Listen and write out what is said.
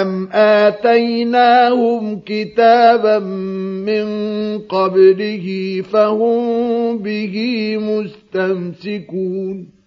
أم آتيناهم كتابا من قبله فهم به مستمسكون